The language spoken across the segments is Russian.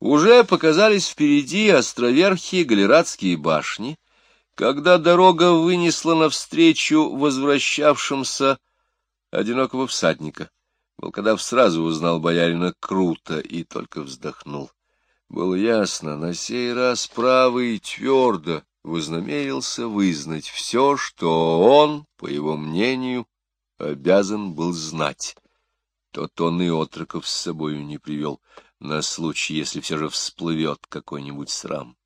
Уже показались впереди островерхие галератские башни, когда дорога вынесла навстречу возвращавшимся одинокого всадника. Волкодав сразу узнал боярина круто и только вздохнул. Было ясно, на сей раз правый твердо вознамерился вызнать все, что он, по его мнению, обязан был знать. Тот он и отроков с собою не привел, на случай, если все же всплывет какой-нибудь срам.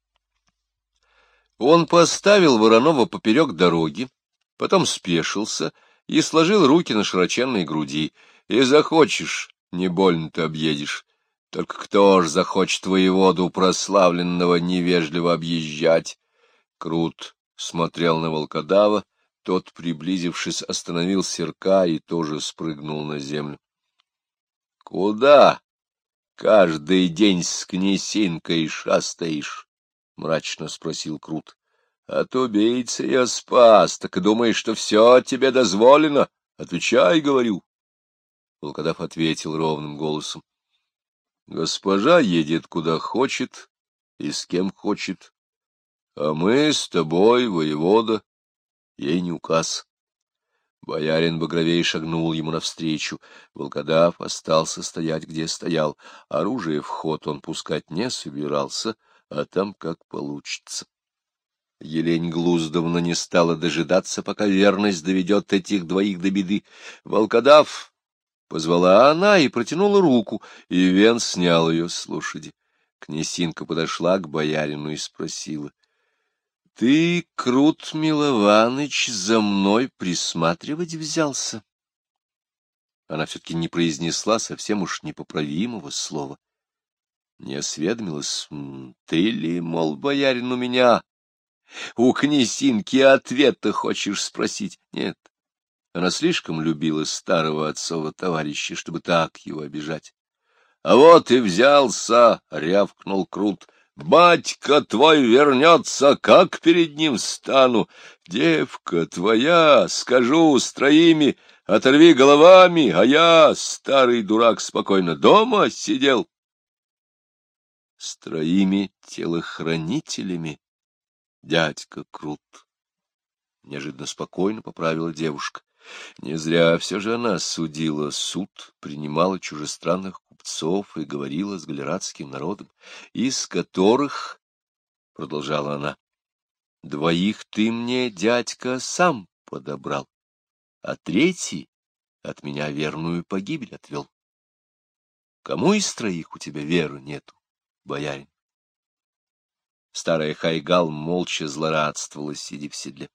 Он поставил Воронова поперек дороги, потом спешился и сложил руки на широченной груди. И захочешь, не больно-то объедешь. Только кто ж захочет воеводу прославленного невежливо объезжать? Крут смотрел на волкодава, тот, приблизившись, остановил серка и тоже спрыгнул на землю. — Куда каждый день с князинкой шастаешь? — мрачно спросил Крут. — От убийцы я спас, так и думаешь, что все тебе дозволено? Отвечай, говорю. Волкодав ответил ровным голосом. — Госпожа едет куда хочет и с кем хочет, а мы с тобой, воевода, ей не указ. Боярин Багровей шагнул ему навстречу. Волкодав остался стоять, где стоял. Оружие в ход он пускать не собирался, а там как получится. Елень Глуздовна не стала дожидаться, пока верность доведет этих двоих до беды. Волкодав позвала она и протянула руку, и Вен снял ее с лошади. Князинка подошла к боярину и спросила —— Ты, Крут Милованыч, за мной присматривать взялся? Она все-таки не произнесла совсем уж непоправимого слова. Не осведомилась, ты ли, мол, боярин, у меня? У князинки ответа хочешь спросить? Нет. Она слишком любила старого отцова товарища, чтобы так его обижать. — А вот и взялся, — рявкнул Крут, Батька твой вернется, как перед ним стану. Девка твоя, скажу, с троими, оторви головами, а я, старый дурак, спокойно дома сидел. С троими телохранителями, дядька Крут. Неожиданно спокойно поправила девушка. Не зря все же она судила суд, принимала чужестранных купцов и говорила с галератским народом, из которых, — продолжала она, — двоих ты мне, дядька, сам подобрал, а третий от меня верную погибель отвел. Кому из троих у тебя веры нету, боярин? Старая Хайгал молча злорадствовала, сидя в седле.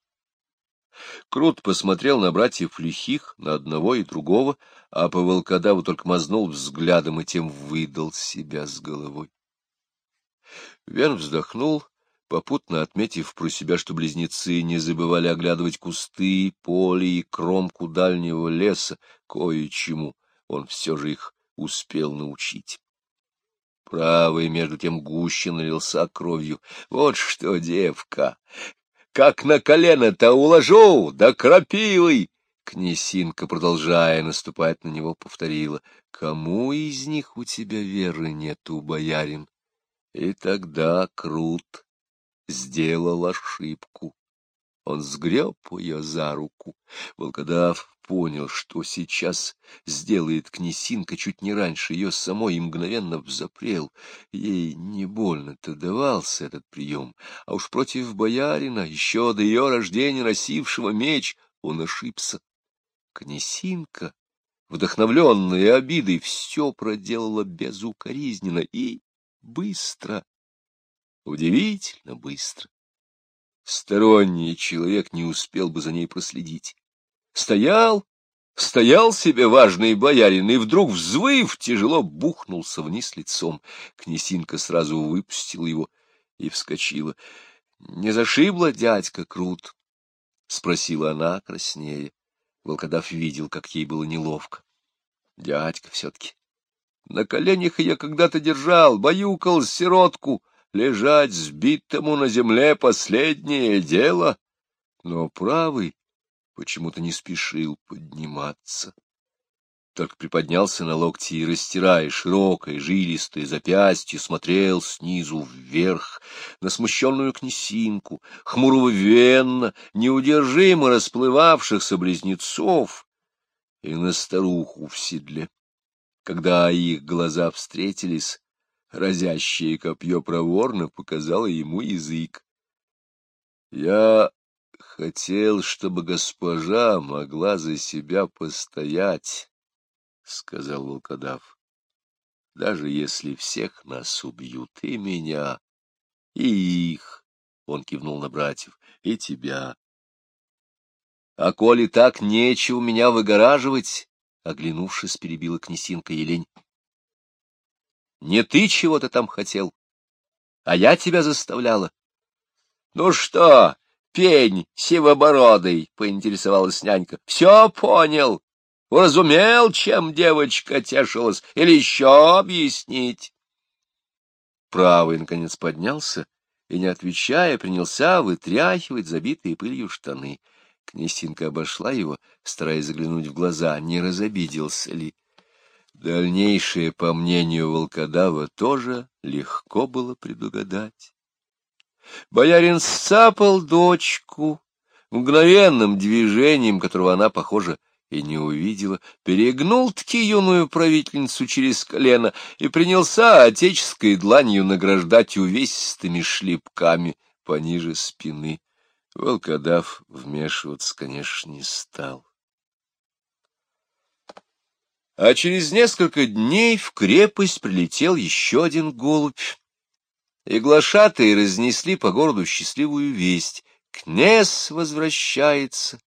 Крут посмотрел на братьев лихих, на одного и другого, а по волкодаву только мазнул взглядом и тем выдал себя с головой. Вен вздохнул, попутно отметив про себя, что близнецы не забывали оглядывать кусты, поле и кромку дальнего леса, кое-чему он все же их успел научить. Правый, между тем, гуще налился кровью. Вот что, девка, как на колено-то уложу, да крапивой! Князинка, продолжая наступать на него, повторила, — Кому из них у тебя веры нету, боярин? И тогда Крут сделал ошибку. Он сгреб ее за руку. Волкодав понял, что сейчас сделает князинка чуть не раньше ее самой и мгновенно взапрел. Ей не больно-то давался этот прием, а уж против боярина, еще до ее рождения носившего меч, он ошибся. Князинка, вдохновленная обидой, все проделала безукоризненно и быстро, удивительно быстро. Сторонний человек не успел бы за ней проследить. Стоял, стоял себе важный боярин, и вдруг, взвыв, тяжело бухнулся вниз лицом. Князинка сразу выпустила его и вскочила. — Не зашибла дядька Крут? — спросила она краснее. Волкодав видел, как ей было неловко. Дядька все-таки. На коленях я когда-то держал, баюкал сиротку. Лежать сбитому на земле — последнее дело. Но правый почему-то не спешил подниматься. только приподнялся на локти и, растирая широкое, жилистое запястье, смотрел снизу вверх на смущенную князинку, хмурого венна, неудержимо расплывавшихся близнецов и на старуху в седле. Когда их глаза встретились, разящее копье проворно показало ему язык. Я хотел, чтобы госпожа могла за себя постоять, — сказал волкодав. — Даже если всех нас убьют, и меня, и их, — он кивнул на братьев, — и тебя. — А коли так, нечего меня выгораживать, — оглянувшись, перебила князинка Елень. — Не ты чего-то там хотел, а я тебя заставляла. — Ну что, пень сивобородый, — поинтересовалась нянька, — все понял. Уразумел, чем девочка тешилась, или еще объяснить? Правый, наконец, поднялся и, не отвечая, принялся вытряхивать забитые пылью штаны. Князинка обошла его, стараясь заглянуть в глаза, не разобиделся ли. Дальнейшее, по мнению волкодава, тоже легко было предугадать. Боярин сцапал дочку, мгновенным движением, которого она, похоже, и не увидела, перегнул-таки юную правительницу через колено и принялся отеческой дланью награждать увесистыми шлепками пониже спины. Волкодав вмешиваться, конечно, не стал. А через несколько дней в крепость прилетел еще один голубь, и глашатые разнесли по городу счастливую весть. Князь возвращается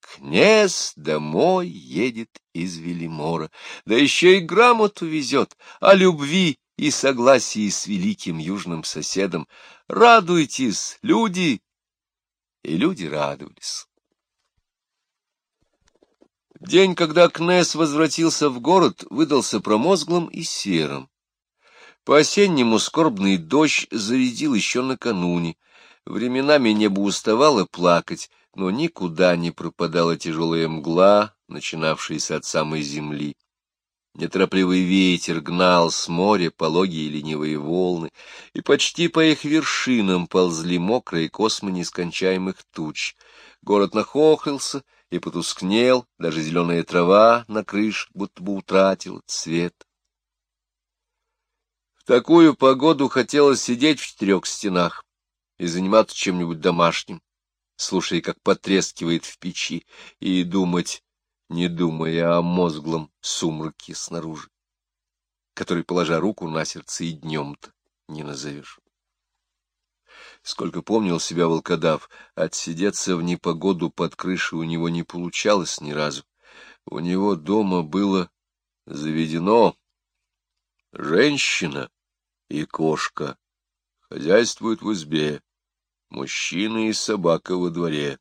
Князь домой едет из Велимора, да еще и грамоту везет о любви и согласии с великим южным соседом. Радуйтесь, люди! И люди радовались. День, когда Кнесс возвратился в город, выдался промозглым и серым. По-осеннему скорбный дождь зарядил еще накануне. Временами небо уставало плакать, но никуда не пропадала тяжелая мгла, начинавшаяся от самой земли. Неторопливый ветер гнал с моря пологие ленивые волны, и почти по их вершинам ползли мокрые космы нескончаемых туч. Город нахохлился и потускнел, даже зеленая трава на крыше будто бы утратила цвет. В такую погоду хотелось сидеть в четырех стенах и заниматься чем-нибудь домашним слушая, как потрескивает в печи, и думать, не думая о мозглом сумраке снаружи, который, положа руку на сердце, и днем-то не назовешь. Сколько помнил себя волкодав, отсидеться в непогоду под крышей у него не получалось ни разу. У него дома было заведено женщина и кошка, хозяйствуют в избе, мужчина и собака во дворе.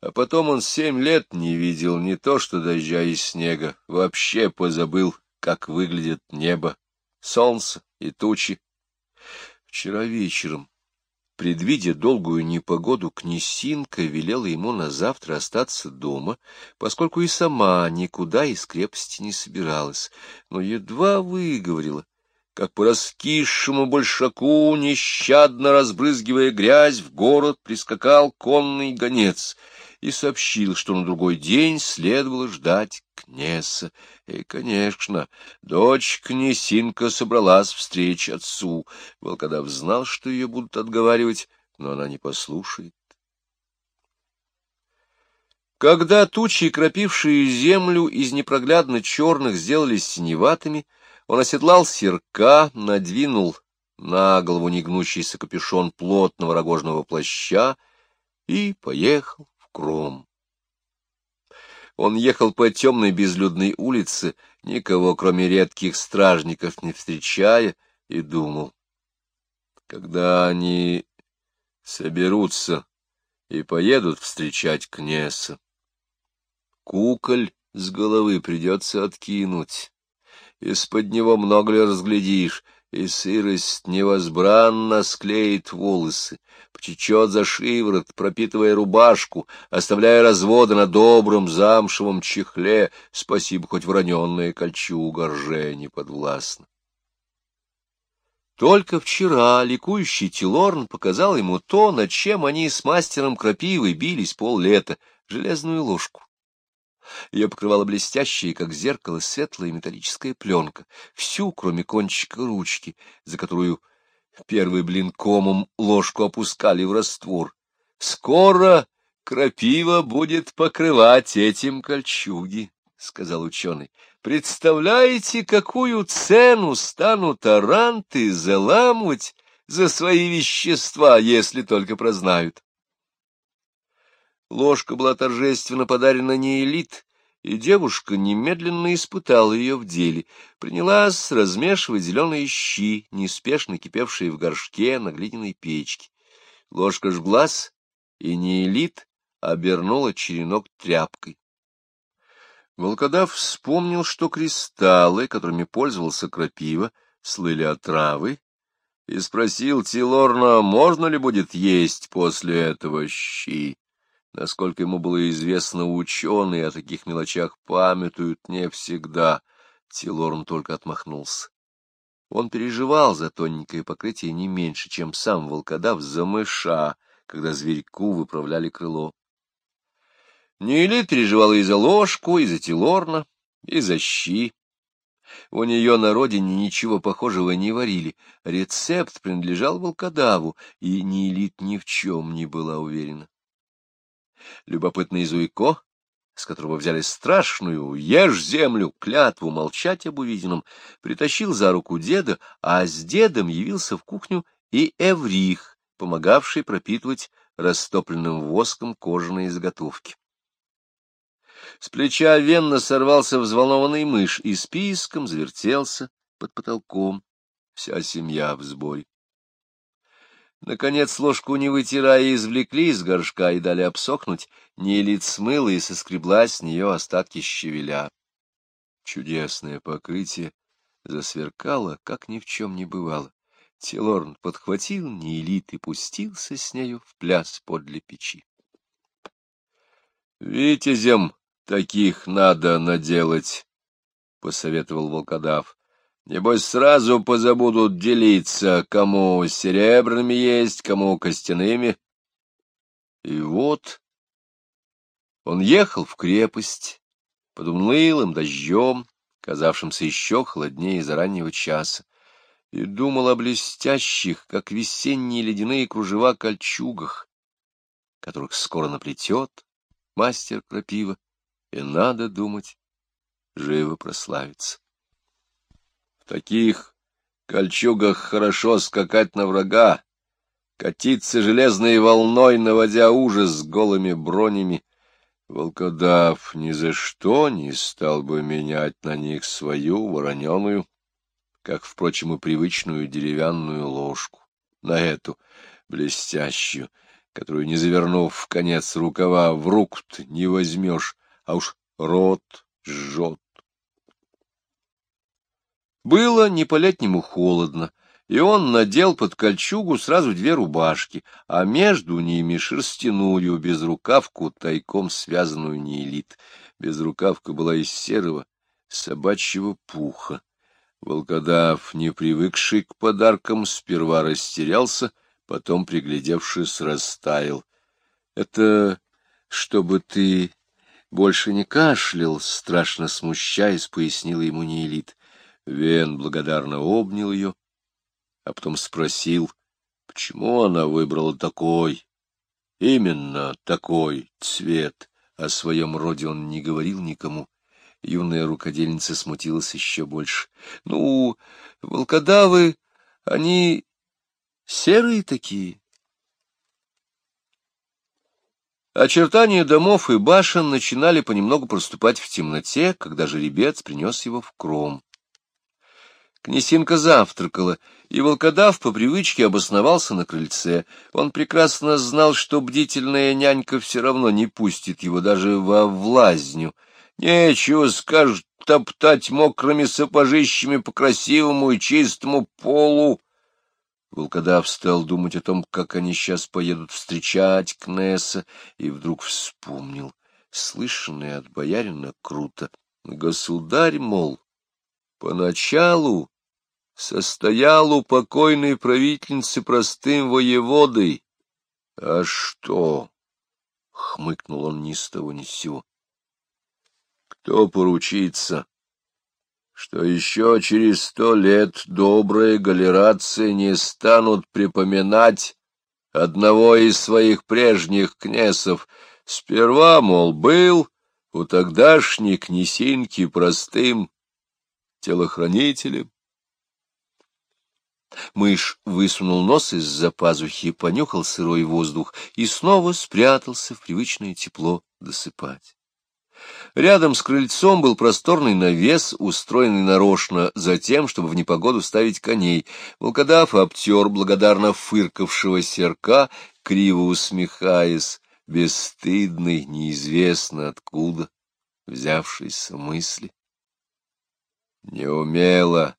А потом он семь лет не видел не то что дождя и снега, вообще позабыл, как выглядит небо, солнце и тучи. Вчера вечером, предвидя долгую непогоду, князинка велела ему на завтра остаться дома, поскольку и сама никуда из крепости не собиралась, но едва выговорила — как по раскисшему большаку, нещадно разбрызгивая грязь, в город прискакал конный гонец и сообщил, что на другой день следовало ждать князя. И, конечно, дочь князинка собралась встреч отцу. Волкодав знал, что ее будут отговаривать, но она не послушает. Когда тучи, кропившие землю, из непроглядно черных сделались синеватыми, он оседлал серка, надвинул на голову негнущийся капюшон плотного рогожного плаща и поехал Кром. Он ехал по темной безлюдной улице, никого, кроме редких стражников, не встречая, и думал, когда они соберутся и поедут встречать князя, куколь с головы придется откинуть из-под него много ли разглядишь, и сырость невозбранно склеит волосы, потечет за шиворот, пропитывая рубашку, оставляя разводы на добром замшевом чехле, спасибо хоть вороненная кольчуга рже не. Только вчера ликующий Тилорн показал ему то, над чем они с мастером крапивы бились поллета — железную ложку. Ее покрывала блестящая, как зеркало, светлая металлическая пленка, всю, кроме кончика ручки, за которую первый блин комом ложку опускали в раствор. Скоро крапива будет покрывать этим кольчуги, — сказал ученый. Представляете, какую цену станут аранты заламывать за свои вещества, если только прознают? Ложка была торжественно подарена не элит, и девушка немедленно испытала ее в деле, принялась размешивать зеленые щи, неспешно кипевшие в горшке на глиняной печке. Ложка жглась, и неэлит обернула черенок тряпкой. Волкодав вспомнил, что кристаллы, которыми пользовался крапива, слыли отравы, и спросил Тилорна, можно ли будет есть после этого щи. Насколько ему было известно, ученые о таких мелочах памятуют не всегда. Тилорн только отмахнулся. Он переживал за тоненькое покрытие не меньше, чем сам волкодав за мыша, когда зверьку выправляли крыло. Неэлит переживала и за ложку, и за Тилорна, и за щи. У нее на родине ничего похожего не варили. Рецепт принадлежал волкодаву, и Неэлит ни в чем не была уверена. Любопытный Зуйко, с которого взяли страшную «Ешь землю!» клятву молчать об увиденном, притащил за руку деда, а с дедом явился в кухню и Эврих, помогавший пропитывать растопленным воском кожаные заготовки. С плеча венно сорвался взволнованный мышь и списком завертелся под потолком. Вся семья в сборе. Наконец ложку не вытирая извлекли из горшка и дали обсохнуть, Нелит смыла и соскребла с нее остатки щавеля. Чудесное покрытие засверкало, как ни в чем не бывало. Телорн подхватил Неэлит и пустился с нею в пляс подле печи. — Витязем Таких надо наделать, — посоветовал волкодав. Небось, сразу позабудут делиться, кому серебряными есть, кому костяными. И вот он ехал в крепость под унылым дождем, казавшимся еще холоднее из-за раннего часа, и думал о блестящих, как весенние ледяные кружева, кольчугах, которых скоро наплетет мастер крапива и надо думать, живо прославиться. Таких кольчугах хорошо скакать на врага, катиться железной волной, наводя ужас с голыми бронями. Волкодав ни за что не стал бы менять на них свою вороненую, как, впрочем, и привычную деревянную ложку, на эту блестящую, которую, не завернув в конец рукава, в руку не возьмешь, а уж рот жжет. Было не по-летнему холодно, и он надел под кольчугу сразу две рубашки, а между ними шерстяную безрукавку, тайком связанную неэлит. Безрукавка была из серого собачьего пуха. Волкодав, не привыкший к подаркам, сперва растерялся, потом, приглядевшись, растаял. — Это чтобы ты больше не кашлял, страшно смущаясь, пояснила ему Неэлит. Вен благодарно обнял ее, а потом спросил, почему она выбрала такой, именно такой цвет. О своем роде он не говорил никому. Юная рукодельница смутилась еще больше. — Ну, волкодавы, они серые такие, Очертания домов и башен начинали понемногу проступать в темноте, когда жеребец принес его в кром. Князинка завтракала, и волкодав по привычке обосновался на крыльце. Он прекрасно знал, что бдительная нянька все равно не пустит его даже во влазню. Нечего, скажет, топтать мокрыми сапожищами по красивому и чистому полу. Волкодав стал думать о том, как они сейчас поедут встречать Кнесса, и вдруг вспомнил, слышанное от боярина круто. Государь, мол, поначалу состоял у покойной правительницы простым воеводой. А что? — хмыкнул он ни с того ни с сего. Кто поручится, что еще через сто лет добрые галерации не станут припоминать одного из своих прежних князов. Сперва, мол, был у тогдашней князинки простым телохранителем. Мышь высунул нос из-за пазухи, понюхал сырой воздух и снова спрятался в привычное тепло досыпать. Рядом с крыльцом был просторный навес, устроенный нарочно за тем, чтобы в непогоду ставить коней. Волкодав обтер благодарно фыркавшего серка, криво усмехаясь, бесстыдный, неизвестно откуда взявшейся мысли. Не умела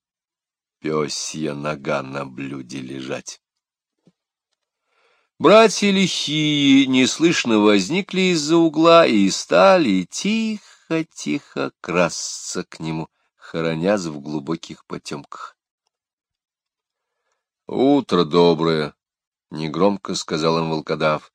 пёсья нога на блюде лежать. Братья лихие неслышно возникли из-за угла и стали тихо-тихо красться к нему, хоронясь в глубоких потемках. «Утро доброе!» — негромко сказал им волкодав.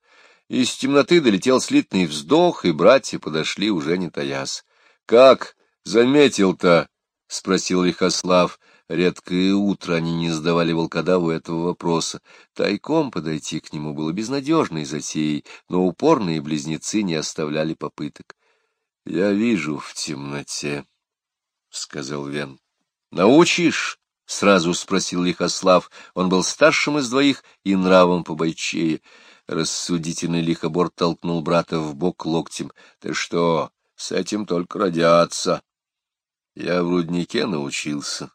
Из темноты долетел слитный вздох, и братья подошли, уже не таясь. — Как заметил-то? — спросил Лихослав. Редкое утро они не задавали волкодаву этого вопроса. Тайком подойти к нему было безнадежной затеей, но упорные близнецы не оставляли попыток. — Я вижу в темноте, — сказал Вен. — Научишь? — сразу спросил Лихослав. Он был старшим из двоих и нравом побойчее. Рассудительный лихобор толкнул брата в бок локтем. — Ты что, с этим только родятся? — Я в руднике научился, —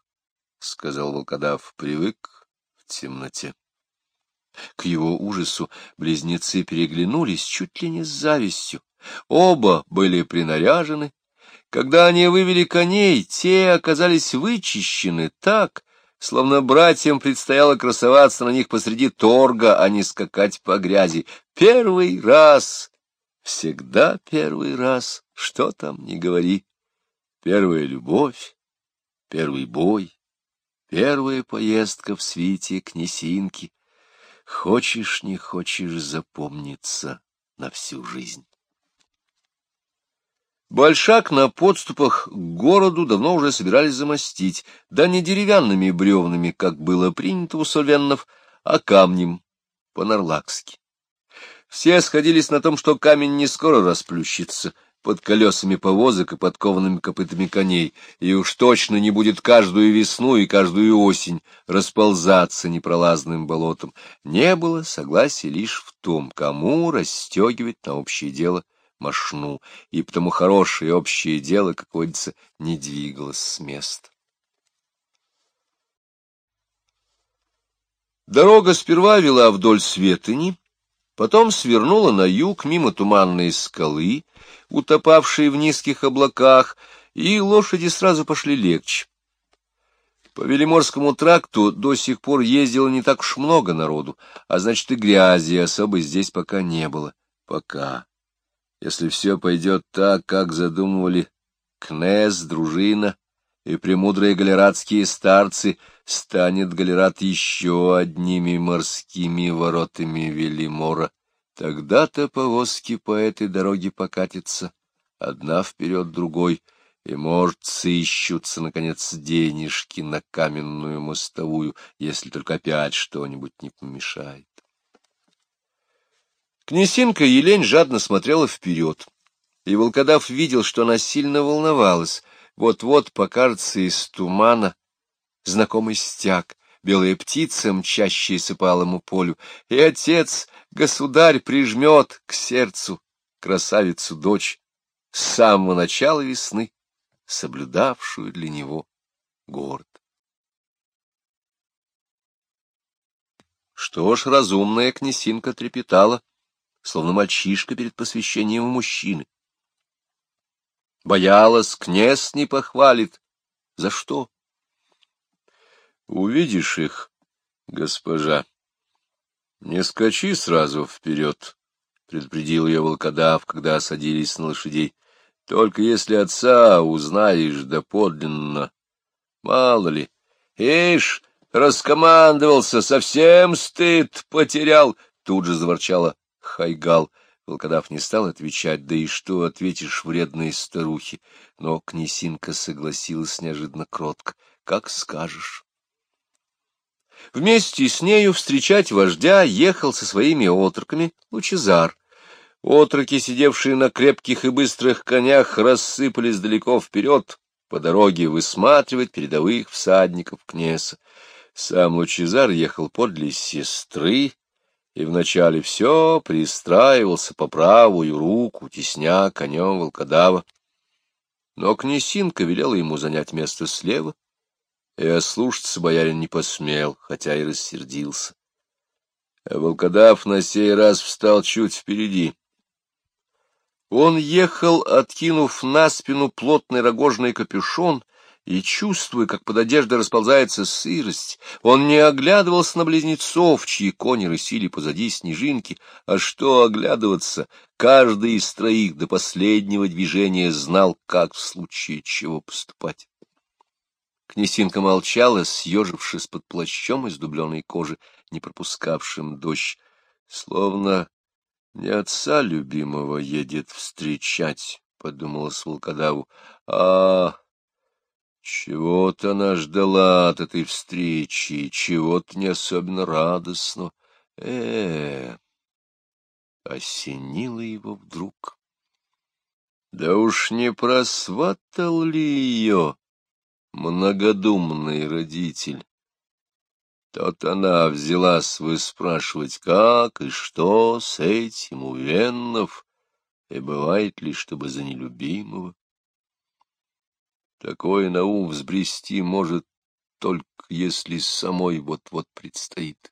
сказал волкодав, — привык в темноте. К его ужасу близнецы переглянулись чуть ли не с завистью. Оба были принаряжены. Когда они вывели коней, те оказались вычищены так, словно братьям предстояло красоваться на них посреди торга, а не скакать по грязи. Первый раз! Всегда первый раз, что там не говори. Первая любовь, первый бой. Первая поездка в свите князинки. Хочешь, не хочешь, запомниться на всю жизнь. Большак на подступах к городу давно уже собирались замостить, да не деревянными бревнами, как было принято у сольвеннов, а камнем по-нарлакски. Все сходились на том, что камень не скоро расплющится, под колесами повозок и подкованными копытами коней, и уж точно не будет каждую весну и каждую осень расползаться непролазным болотом. Не было согласия лишь в том, кому расстегивать на общее дело мошну, и потому хорошее общее дело, как водится, не двигалось с места. Дорога сперва вела вдоль Светыни, потом свернула на юг мимо туманной скалы, утопавшей в низких облаках, и лошади сразу пошли легче. По Велиморскому тракту до сих пор ездило не так уж много народу, а значит и грязи особо здесь пока не было. Пока. Если все пойдет так, как задумывали Кнез, дружина и премудрые галератские старцы, станет Галерат еще одними морскими воротами Велимора. Тогда-то повозки по этой дороге покатятся, одна вперед другой, и, может, сыщутся, наконец, денежки на каменную мостовую, если только опять что-нибудь не помешает. Князинка Елень жадно смотрела вперед, и волкодав видел, что она сильно волновалась. Вот-вот покажется из тумана знакомый стяг, белая птица, мчащаяся по алому полю, и отец, государь, прижмет к сердцу красавицу-дочь с самого начала весны, соблюдавшую для него город. Что ж, разумная князинка трепетала, словно мальчишка перед посвящением мужчины. Боялась, князь не похвалит. За что? Увидишь их, госпожа, не скачи сразу вперед, — предупредил ее волкодав, когда садились на лошадей. Только если отца узнаешь доподлинно, мало ли. Ишь, раскомандовался, совсем стыд потерял, — тут же заворчала Хайгал. Волкодав не стал отвечать, да и что ответишь вредной старухе, но князинка согласилась неожиданно кротко. — Как скажешь. Вместе с нею встречать вождя ехал со своими отроками Лучезар. Отроки, сидевшие на крепких и быстрых конях, рассыпались далеко вперед, по дороге высматривать передовых всадников князя. Сам Лучезар ехал подле сестры, и вначале все пристраивался по правую руку, тесня конем волкодава. Но князинка велела ему занять место слева, и ослушаться боярин не посмел, хотя и рассердился. А волкодав на сей раз встал чуть впереди. Он ехал, откинув на спину плотный рогожный капюшон, и, чувствуя, как под одеждой расползается сырость, он не оглядывался на близнецов, чьи кони рысили позади снежинки, а что оглядываться, каждый из троих до последнего движения знал, как в случае чего поступать. Князинка молчала, съежившись под плащом из дубленой кожи, не пропускавшим дождь, словно не отца любимого едет встречать, — подумалось волкодаву, — а чего-то она ждала от этой встречи, чего-то не особенно радостно. э, -э осенило его вдруг. Да уж не просватал ли ее? Многодумный родитель. Тот она взялась выспрашивать, как и что с этим у Веннов, и бывает ли, чтобы за нелюбимого. Такое на ум взбрести может только если самой вот-вот предстоит.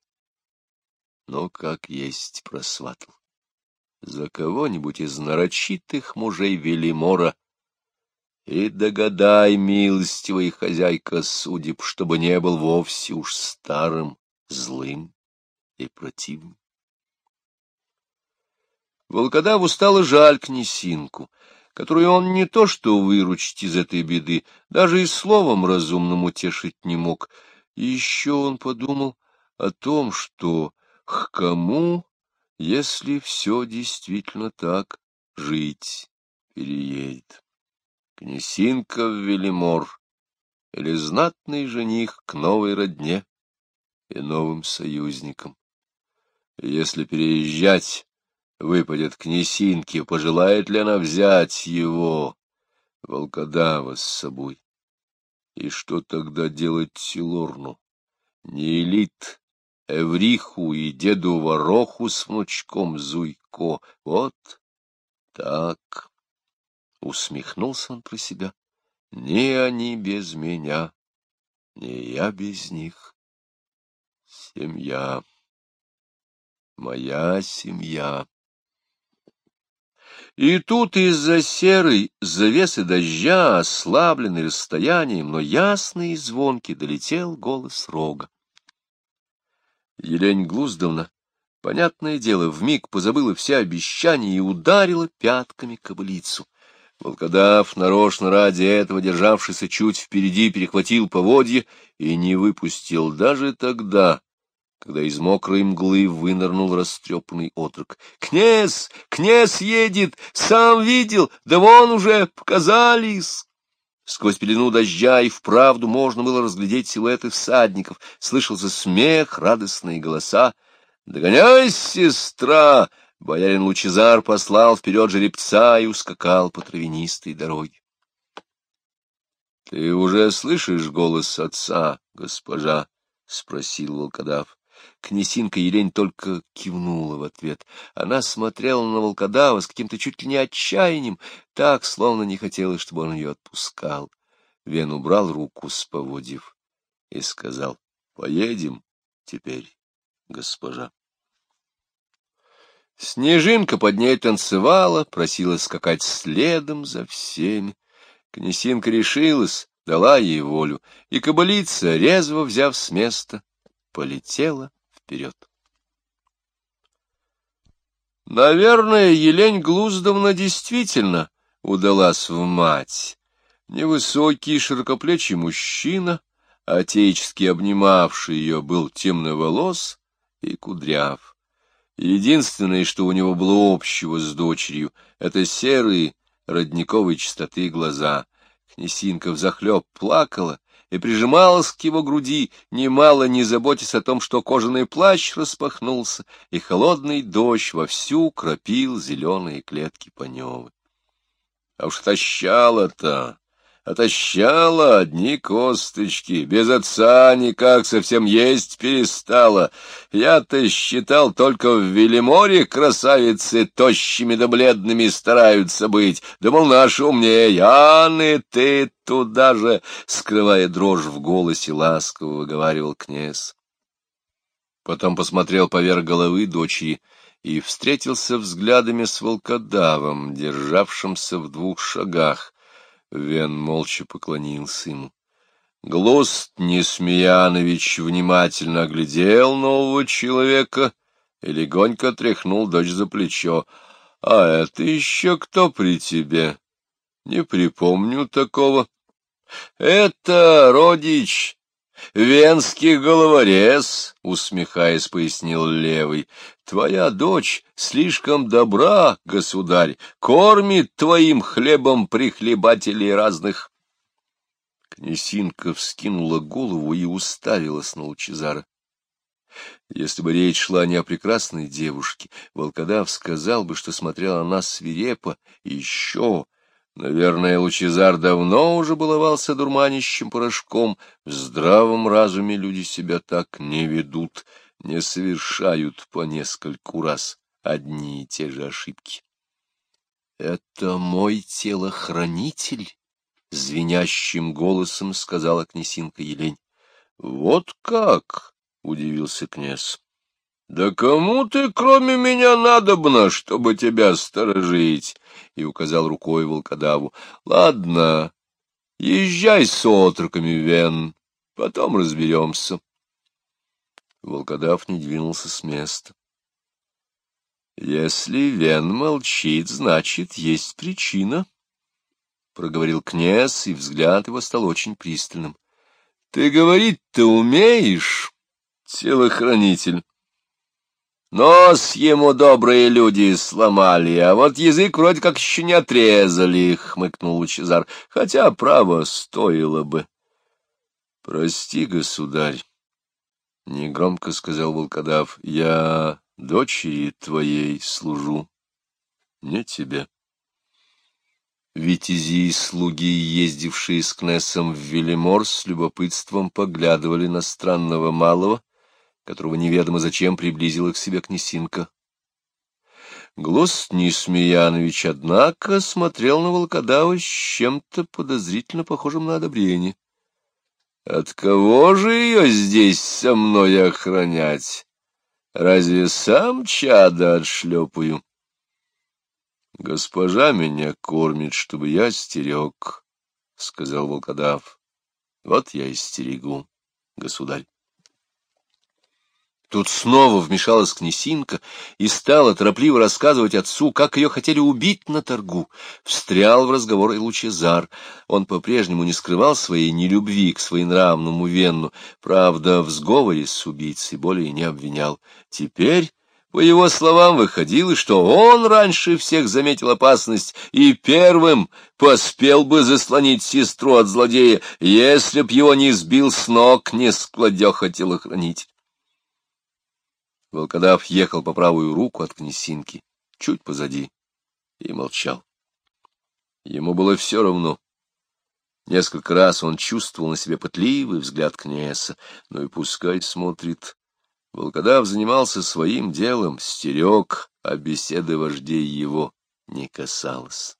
Но как есть просватал. За кого-нибудь из нарочитых мужей Велимора — и догадай, милостивая хозяйка судеб, чтобы не был вовсе уж старым, злым и противным. Волкодаву стало жаль князинку, которую он не то что выручить из этой беды, даже и словом разумным утешить не мог. И еще он подумал о том, что к кому, если все действительно так, жить переедет князинка в Велимор или знатный жених к новой родне и новым союзникам. Если переезжать, выпадет князинке, пожелает ли она взять его, волкодава, с собой? И что тогда делать Силорну? Не элит, Эвриху и деду Вороху с внучком Зуйко. Вот так. Усмехнулся он про себя. Ни они без меня, ни я без них. Семья. Моя семья. И тут из-за серой завесы дождя, ослабленный расстоянием, но ясный и звонкий, долетел голос рога. Елень Глуздовна, понятное дело, вмиг позабыла все обещания и ударила пятками кобылицу. Волкодав, нарочно ради этого, державшийся чуть впереди, перехватил поводье и не выпустил даже тогда, когда из мокрой мглы вынырнул растрепанный отрок. — Князь! Князь едет! Сам видел! Да вон уже показались! Сквозь пелену дождя и вправду можно было разглядеть силуэты всадников. Слышался смех, радостные голоса. «Догоняй, сестра!» Боярин Лучезар послал вперед жеребца и ускакал по травянистой дороге. — Ты уже слышишь голос отца, госпожа? — спросил волкодав. Князинка Елень только кивнула в ответ. Она смотрела на волкодава с каким-то чуть ли не отчаянием, так, словно не хотела, чтобы он ее отпускал. Вен убрал руку с поводьев и сказал, — Поедем теперь, госпожа. Снежинка под ней танцевала, просила скакать следом за всеми. Князинка решилась, дала ей волю, и кобылица, резво взяв с места, полетела вперед. Наверное, Елень Глуздовна действительно удалась в мать. Невысокий, широкоплечий мужчина, отечески обнимавший ее, был темноволос и кудряв. Единственное, что у него было общего с дочерью, — это серые родниковой чистоты глаза. Князинка взахлеб плакала и прижималась к его груди, немало не заботясь о том, что кожаный плащ распахнулся, и холодный дождь вовсю кропил зеленые клетки Паневы. А уж тащала-то отощала одни косточки, без отца никак совсем есть перестала. Я-то считал, только в Велиморе красавицы тощими да бледными стараются быть. Думал, наши умнее, Яны, ты туда же, скрывая дрожь в голосе, ласково выговаривал князь. Потом посмотрел поверх головы дочери и встретился взглядами с волкодавом, державшимся в двух шагах — Вен молча поклонился ему. Глост Несмеянович внимательно оглядел нового человека и легонько тряхнул дочь за плечо. — А это еще кто при тебе? Не припомню такого. — Это родич Венский головорез, — усмехаясь, пояснил левый, — твоя дочь слишком добра, государь, кормит твоим хлебом прихлебателей разных. Князинка вскинула голову и уставилась на Лучезара. Если бы речь шла не о прекрасной девушке, волкодав сказал бы, что смотрела она свирепо, и еще Наверное, Лучезар давно уже баловался дурманящим порошком. В здравом разуме люди себя так не ведут, не совершают по нескольку раз одни и те же ошибки. — Это мой телохранитель, — звенящим голосом сказала князинка Елень. — Вот как? — удивился князь. Да кому ты, кроме меня, надобно, чтобы тебя сторожить? И указал рукой волкодаву. Ладно, езжай с отроками, Вен, потом разберемся. Волкодав не двинулся с места. Если Вен молчит, значит, есть причина, — проговорил князь, и взгляд его стал очень пристальным. — Ты говорить-то умеешь, телохранитель? Нос ему добрые люди сломали, а вот язык вроде как еще не отрезали, — хмыкнул Лучезар, — хотя право стоило бы. — Прости, государь, — негромко сказал волкодав, — я дочери твоей служу, не тебе. Витязи и слуги, ездившие с Кнессом в Велимор, с любопытством поглядывали на странного малого, которого неведомо зачем приблизила к себе князинка. Глост Несмеянович, однако, смотрел на волкодава с чем-то подозрительно похожим на одобрение. — От кого же ее здесь со мной охранять? Разве сам чада отшлепаю? — Госпожа меня кормит, чтобы я стерег, — сказал волкодав. — Вот я и стерегу, государь. Тут снова вмешалась князинка и стала торопливо рассказывать отцу, как ее хотели убить на торгу. Встрял в разговор и Лучезар. Он по-прежнему не скрывал своей нелюбви к своенравному Венну, правда, в сговоре с убийцей более не обвинял. Теперь... По его словам, выходило, что он раньше всех заметил опасность и первым поспел бы заслонить сестру от злодея, если б его не сбил с ног не складеха телохранитель. Волкодав ехал по правую руку от князинки, чуть позади, и молчал. Ему было все равно. Несколько раз он чувствовал на себе пытливый взгляд князя, но и пускай смотрит. Волкодав занимался своим делом, стерег, а беседы вождей его не касалось.